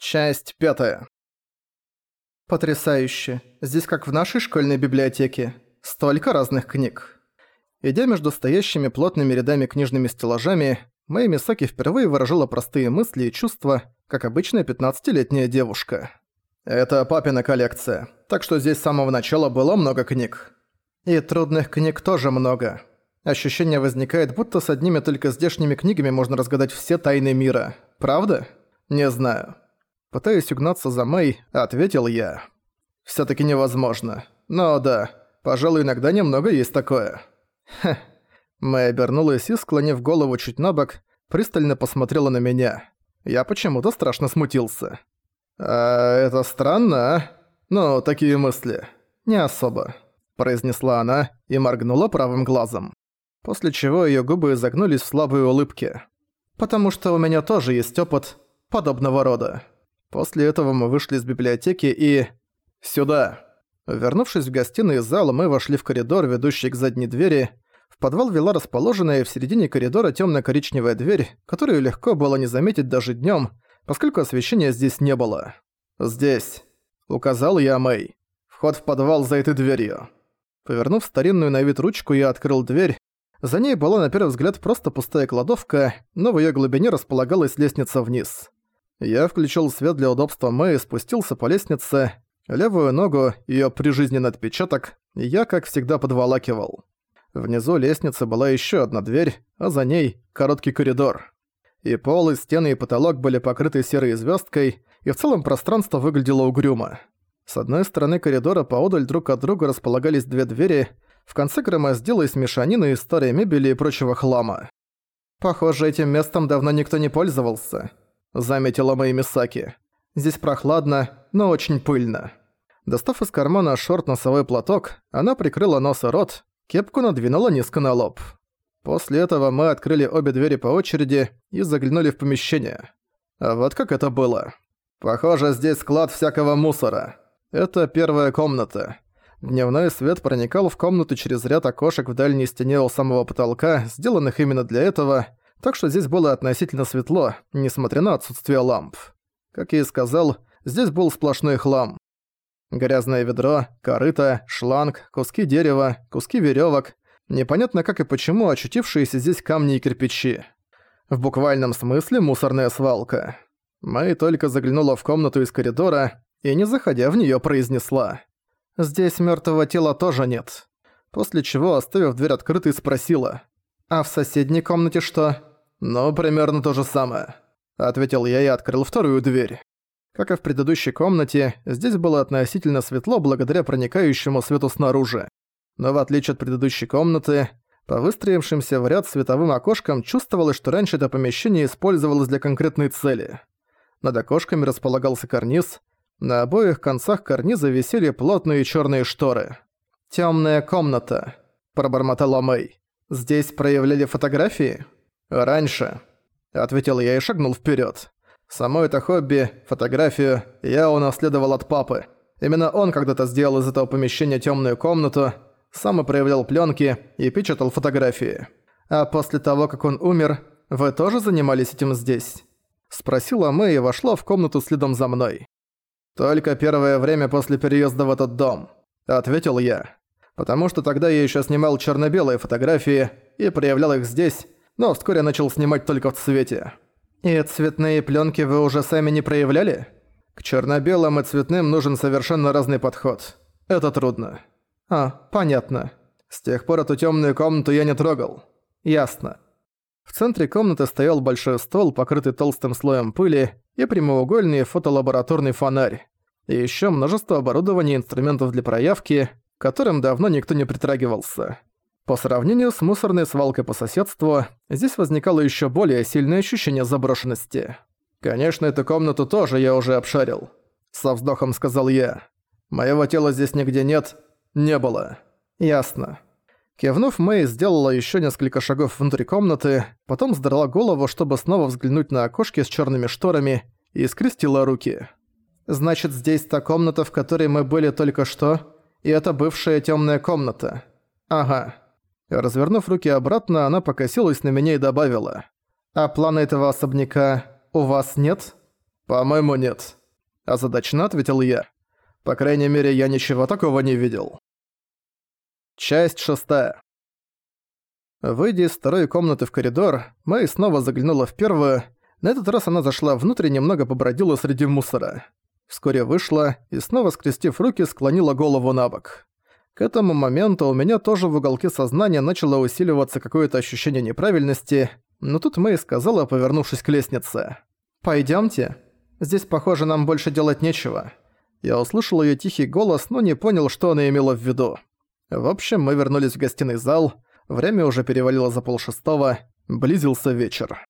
Часть пятая. Потрясающе. Здесь как в нашей школьной библиотеке. Столько разных книг. Идя между стоящими плотными рядами книжными стеллажами, Мэй Мисаки впервые выражала простые мысли и чувства, как обычная 15-летняя девушка. Это папина коллекция, так что здесь с самого начала было много книг. И трудных книг тоже много. Ощущение возникает, будто с одними только здешними книгами можно разгадать все тайны мира. Правда? Не знаю. Пытаясь угнаться за Мэй, ответил я. «Всё-таки невозможно. Но да, пожалуй, иногда немного есть такое». Хе. Мэй обернулась и, склонив голову чуть набок, пристально посмотрела на меня. Я почему-то страшно смутился. «А это странно, а? Ну, такие мысли». «Не особо», – произнесла она и моргнула правым глазом. После чего её губы изогнулись в слабой улыбке. «Потому что у меня тоже есть опыт подобного рода». После этого мы вышли из библиотеки и... Сюда. Вернувшись в гостиный зал, мы вошли в коридор, ведущий к задней двери. В подвал вела расположенная в середине коридора темно-коричневая дверь, которую легко было не заметить даже днем, поскольку освещения здесь не было. «Здесь», — указал я Мэй. «Вход в подвал за этой дверью». Повернув старинную на вид ручку, я открыл дверь. За ней была на первый взгляд просто пустая кладовка, но в её глубине располагалась лестница вниз. Я включил свет для удобства Мэй и спустился по лестнице. Левую ногу, её прижизненный отпечаток, я, как всегда, подволакивал. Внизу лестницы была ещё одна дверь, а за ней – короткий коридор. И пол, и стены, и потолок были покрыты серой звёздкой, и в целом пространство выглядело угрюмо. С одной стороны коридора поодаль друг от друга располагались две двери, в конце громоздила из мешанины из старой мебели и прочего хлама. Похоже, этим местом давно никто не пользовался. – заметила Мэй Мисаки. «Здесь прохладно, но очень пыльно». Достав из кармана шорт-носовой платок, она прикрыла нос и рот, кепку надвинула низко на лоб. После этого мы открыли обе двери по очереди и заглянули в помещение. А вот как это было. Похоже, здесь склад всякого мусора. Это первая комната. Дневной свет проникал в комнату через ряд окошек в дальней стене у самого потолка, сделанных именно для этого, так что здесь было относительно светло, несмотря на отсутствие ламп. Как я и сказал, здесь был сплошной хлам. Грязное ведро, корыто, шланг, куски дерева, куски веревок, непонятно как и почему очутившиеся здесь камни и кирпичи. В буквальном смысле мусорная свалка. Мэй только заглянула в комнату из коридора и, не заходя в нее, произнесла. «Здесь мертвого тела тоже нет». После чего, оставив дверь открытой, спросила. «А в соседней комнате что?» «Ну, примерно то же самое», — ответил я и открыл вторую дверь. Как и в предыдущей комнате, здесь было относительно светло благодаря проникающему свету снаружи. Но в отличие от предыдущей комнаты, по выстроившимся в ряд световым окошкам чувствовалось, что раньше это помещение использовалось для конкретной цели. Над окошками располагался карниз, на обоих концах карниза висели плотные черные шторы. «Тёмная комната», – пробормотала Мэй. «Здесь проявляли фотографии?» «Раньше», — ответил я и шагнул вперед. «Само это хобби, фотографию, я унаследовал от папы. Именно он когда-то сделал из этого помещения темную комнату, сам и проявлял пленки и печатал фотографии. А после того, как он умер, вы тоже занимались этим здесь?» Спросила Мэй и вошла в комнату следом за мной. «Только первое время после переезда в этот дом», — ответил я. «Потому что тогда я еще снимал черно-белые фотографии и проявлял их здесь, но вскоре начал снимать только в цвете. И цветные пленки вы уже сами не проявляли? К черно-белым и цветным нужен совершенно разный подход. Это трудно. А, понятно. С тех пор эту темную комнату я не трогал. Ясно. В центре комнаты стоял большой стол, покрытый толстым слоем пыли, и прямоугольный фотолабораторный фонарь. И еще множество оборудования и инструментов для проявки, к которым давно никто не притрагивался. По сравнению с мусорной свалкой по соседству, здесь возникало еще более сильное ощущение заброшенности. «Конечно, эту комнату тоже я уже обшарил», — со вздохом сказал я. «Моего тела здесь нигде нет, не было». «Ясно». Кивнув, Мэй сделала еще несколько шагов внутрь комнаты, потом сдрала голову, чтобы снова взглянуть на окошки с черными шторами, и скрестила руки. «Значит, здесь та комната, в которой мы были только что, и это бывшая темная комната. Ага. Развернув руки обратно, она покосилась на меня и добавила. «А плана этого особняка у вас нет?» «По-моему, нет», – озадаченно ответил я. «По крайней мере, я ничего такого не видел». Часть шестая. Выйдя из второй комнаты в коридор, Мэй снова заглянула в первую. На этот раз она зашла внутрь и немного побродила среди мусора. Вскоре вышла и, снова скрестив руки, склонила голову на бок. К этому моменту у меня тоже в уголке сознания начало усиливаться какое-то ощущение неправильности, но тут Мэй сказала, повернувшись к лестнице. «Пойдёмте. Здесь, похоже, нам больше делать нечего». Я услышал её тихий голос, но не понял, что она имела в виду. В общем, мы вернулись в гостиный зал, Время уже перевалило за полшестого, близился вечер.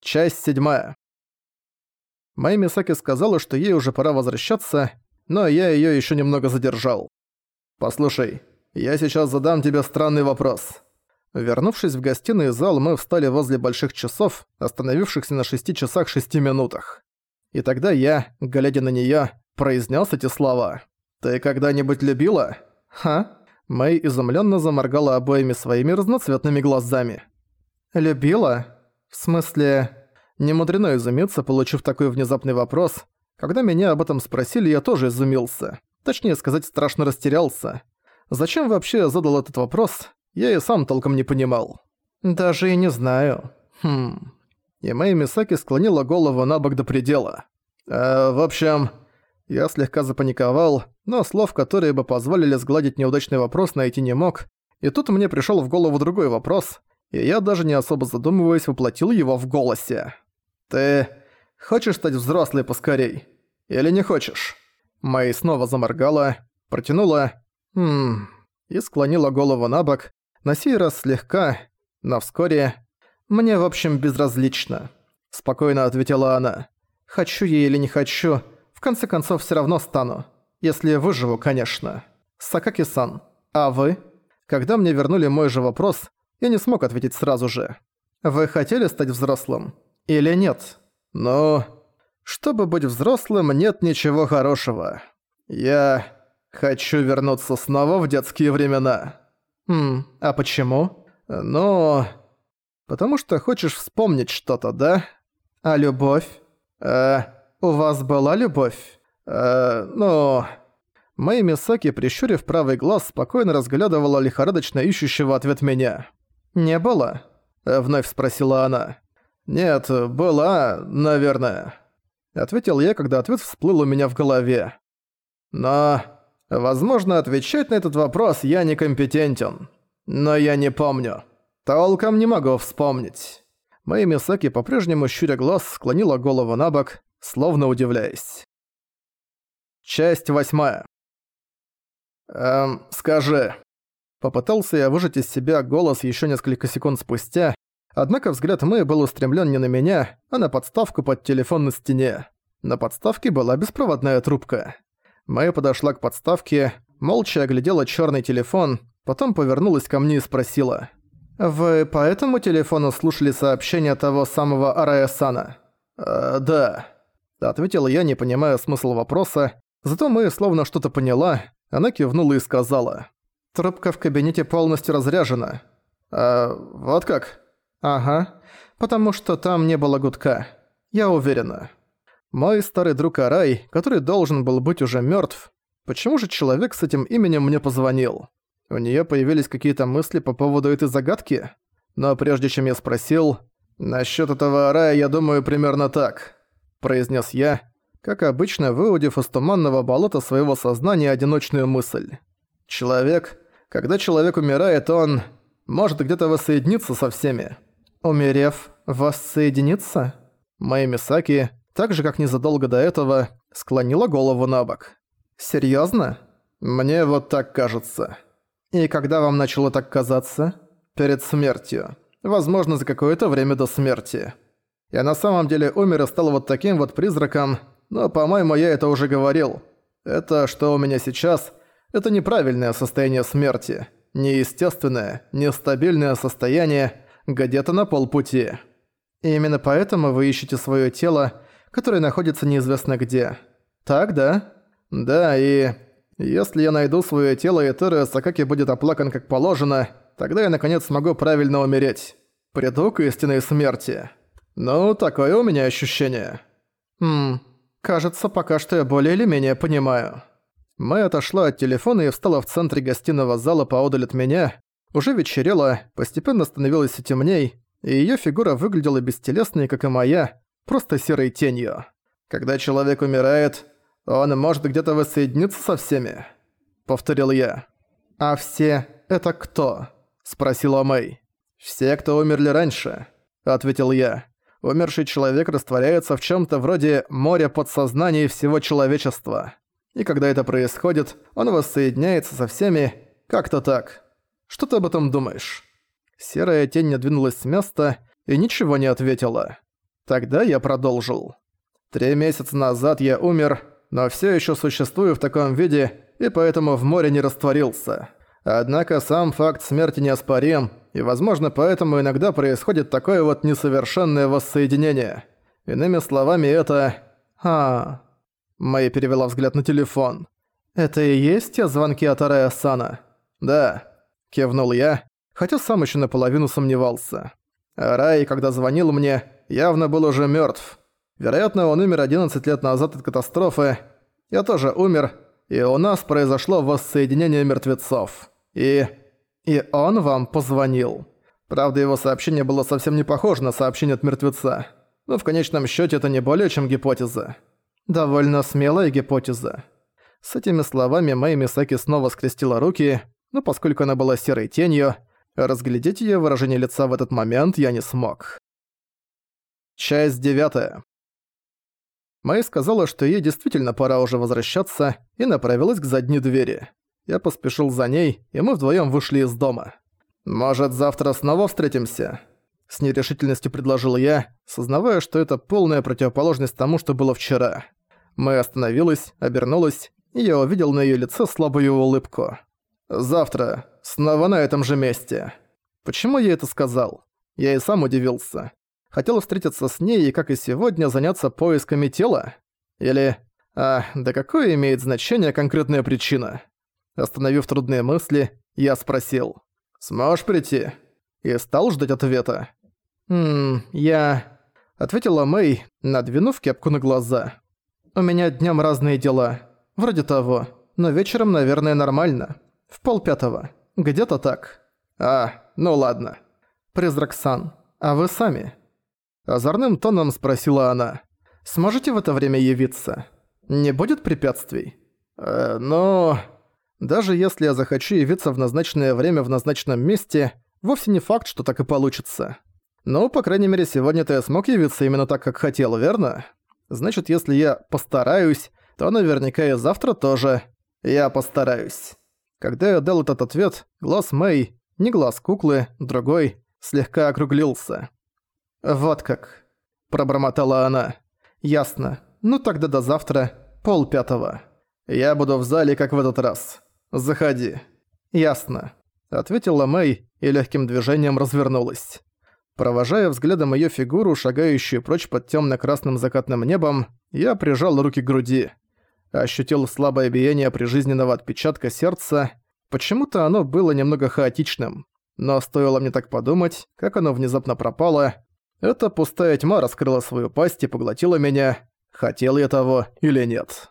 Часть седьмая. Майя Мисаки сказала, что ей уже пора возвращаться, но я её ещё немного задержал. «Послушай, я сейчас задам тебе странный вопрос». Вернувшись в гостиный зал, мы встали возле больших часов, остановившихся на шести часах шести минутах. И тогда я, глядя на неё, произнес эти слова. «Ты когда-нибудь любила?» «Ха?» Мэй изумленно заморгала обоими своими разноцветными глазами. «Любила? В смысле...» Не мудрено изумиться, получив такой внезапный вопрос. Когда меня об этом спросили, я тоже изумился. Точнее сказать, страшно растерялся. Зачем вообще задал этот вопрос, я и сам толком не понимал. «Даже и не знаю. Хм...» И Мэй Мисаки склонила голову на бок до предела. «Э, в общем...» Я слегка запаниковал, но слов, которые бы позволили сгладить неудачный вопрос, найти не мог. И тут мне пришёл в голову другой вопрос, и я даже не особо задумываясь воплотил его в голосе. «Ты хочешь стать взрослой поскорей? Или не хочешь?» Мэй снова заморгала, протянула «Хм...» и склонила голову на бок, на сей раз слегка, но вскоре «Мне, в общем, безразлично», — спокойно ответила она. «Хочу я или не хочу, в конце концов всё равно стану». Если выживу, конечно. Сакаки-сан, а вы? Когда мне вернули мой же вопрос, я не смог ответить сразу же. Вы хотели стать взрослым? Или нет? Но... Чтобы быть взрослым, нет ничего хорошего. Я... хочу вернуться снова в детские времена. Хм, а почему? Ну... Потому что хочешь вспомнить что-то, да? А любовь? Э, у вас была любовь? Э, ну... Мэй Мисаки, прищурив правый глаз, спокойно разглядывала лихорадочно ищущего ответ меня. «Не было?» – вновь спросила она. «Нет, была, наверное», – ответил я, когда ответ всплыл у меня в голове. «Но, возможно, отвечать на этот вопрос я некомпетентен. Но я не помню. Толком не могу вспомнить». Мэй Мисаки, по-прежнему щуря глаз, склонила голову на бок, словно удивляясь. Часть восьмая. «Эм, скажи...» Попытался я выжать из себя голос еще несколько секунд спустя, однако взгляд Мэй был устремлен не на меня, а на подставку под телефон на стене. На подставке была беспроводная трубка. Мэй подошла к подставке, молча оглядела черный телефон, потом повернулась ко мне и спросила. «Вы по этому телефону слушали сообщение того самого Арая-сана?» «Э, «Да», — ответил я, не понимая смысл вопроса, Зато мы словно что-то поняла, она кивнула и сказала. «Трубка в кабинете полностью разряжена». «А вот как?» «Ага, потому что там не было гудка. Я уверена». Мой старый друг Арай, который должен был быть уже мертв, почему же человек с этим именем мне позвонил? У нее появились какие-то мысли по поводу этой загадки? Но прежде чем я спросил, насчет этого Арая я думаю примерно так», – произнес я, как обычно выудив из туманного болота своего сознания одиночную мысль. Человек, когда человек умирает, он может где-то воссоединиться со всеми. Умерев, воссоединиться? Моя Мисаки, так же как незадолго до этого, склонила голову на бок. Серьезно? Мне вот так кажется. И когда вам начало так казаться? Перед смертью. Возможно, за какое-то время до смерти. Я на самом деле умер и стал вот таким вот призраком, но, по-моему, я это уже говорил. Это, что у меня сейчас, это неправильное состояние смерти. Неестественное, нестабильное состояние, где-то на полпути. И именно поэтому вы ищете свое тело, которое находится неизвестно где. Так, да? Да, и... Если я найду свое тело и Терра Сакаки будет оплакан как положено, тогда я наконец смогу правильно умереть. Приду к истинной смерти. Ну, такое у меня ощущение. «Ммм, кажется, пока что я более или менее понимаю». Мэй отошла от телефона и встала в центре гостиного зала поодаль от меня. Уже вечерело, постепенно становилось все темней, и её фигура выглядела бестелесной, как и моя, просто серой тенью. Когда человек умирает, он может где-то воссоединиться со всеми, повторил я. А все это кто? спросила Мэй. Все, кто умерли раньше, ответил я. Умерший человек растворяется в чём-то вроде моря подсознания всего человечества. И когда это происходит, он воссоединяется со всеми, как-то так. Что ты об этом думаешь?» Серая тень не двинулась с места и ничего не ответила. Тогда я продолжил. «Три месяца назад я умер, но все еще существую в таком виде и поэтому в море не растворился. Однако сам факт смерти неоспорим, и, возможно, поэтому иногда происходит такое вот несовершенное воссоединение. Иными словами, это... А, Мэй перевела взгляд на телефон. «Это и есть те звонки от Арая Сана?» «Да», — кивнул я, хотя сам еще наполовину сомневался. Арай, когда звонил мне, явно был уже мертв. Вероятно, он умер 11 лет назад от катастрофы. Я тоже умер, и у нас произошло воссоединение мертвецов. И... и он вам позвонил. Правда, его сообщение было совсем не похоже на сообщение от мертвеца. Но в конечном счете это не более чем гипотеза. Довольно смелая гипотеза. С этими словами Мэй Мисаки снова скрестила руки, но поскольку она была серой тенью, разглядеть её выражение лица в этот момент я не смог. Часть девятая. Мэй сказала, что ей действительно пора уже возвращаться, и направилась к задней двери. Я поспешил за ней, и мы вдвоём вышли из дома. «Может, завтра снова встретимся?» С нерешительностью предложил я, сознавая, что это полная противоположность тому, что было вчера. Мэй остановилась, обернулась, и я увидел на её лице слабую улыбку. «Завтра. Снова на этом же месте». Почему я это сказал? Я и сам удивился. Хотел встретиться с ней и, как и сегодня, заняться поисками тела? Или... А, да какое имеет значение конкретная причина? Остановив трудные мысли, я спросил. «Сможешь прийти?» И стал ждать ответа. «Ммм, я...» Ответила Мэй, надвинув кепку на глаза. У меня днём разные дела. Вроде того. Но вечером, наверное, нормально. В полпятого. Где-то так. А, ну ладно. Призрак Сан, а вы сами?» Озорным тоном спросила она. «Сможете в это время явиться? Не будет препятствий?» «Э, ну...» Даже если я захочу явиться в назначенное время в назначенном месте, вовсе не факт, что так и получится. Ну, по крайней мере, сегодня-то я смог явиться именно так, как хотел, верно? Значит, если я постараюсь, то наверняка и завтра тоже. Я постараюсь. Когда я дал этот ответ, глаз Мэй, не глаз куклы, другой, слегка округлился. «Вот как», — пробормотала она. «Ясно. Ну тогда до завтра, пол пятого. Я буду в зале, как в этот раз. Заходи». «Ясно», — ответила Мэй и легким движением развернулась. Провожая взглядом её фигуру, шагающую прочь под тёмно-красным закатным небом, я прижал руки к груди. Ощутил слабое биение прижизненного отпечатка сердца. Почему-то оно было немного хаотичным. Но стоило мне так подумать, как оно внезапно пропало. Эта пустая тьма раскрыла свою пасть и поглотила меня. Хотел я того или нет.